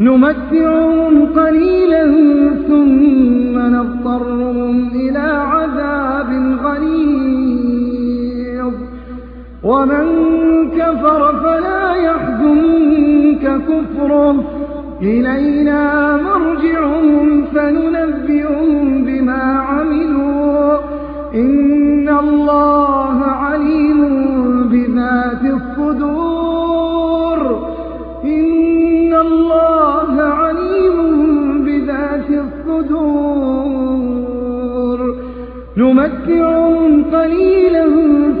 نمتعهم قليلا ثم نضطرهم إلى عذاب غليظ. ومن كفر فلا يحزنك كفره. إلينا مرجعهم فننبئهم نمتعهم قليلا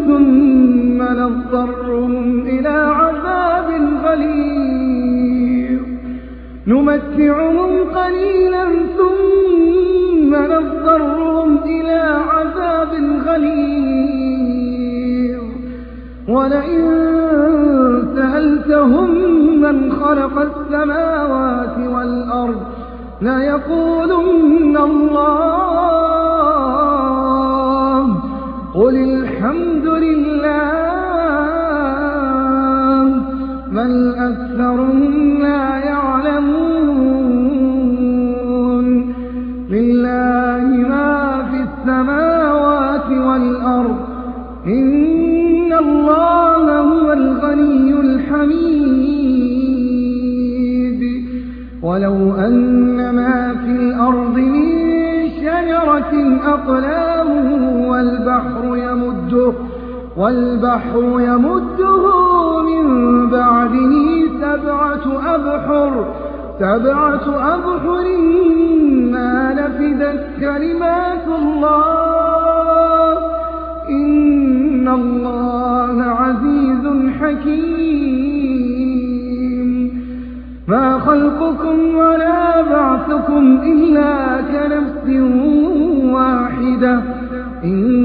ثم نضطرهم إلى عذاب غليظ. نمتعهم قليلا ثم نضطرهم إلى عذاب غليظ. ولئن سألتهم من خلق السماوات والأرض ليقولن الله قل الحمد لله بل أكثرهم لا يعلمون شجرة أقلام والبحر يمده والبحر يمده من بعده سبعة أبحر سبعة أبحر ما نفدت كلمات الله إن الله عزيز حكيم ما خلقكم ولا بعثكم إلا كنفس سميع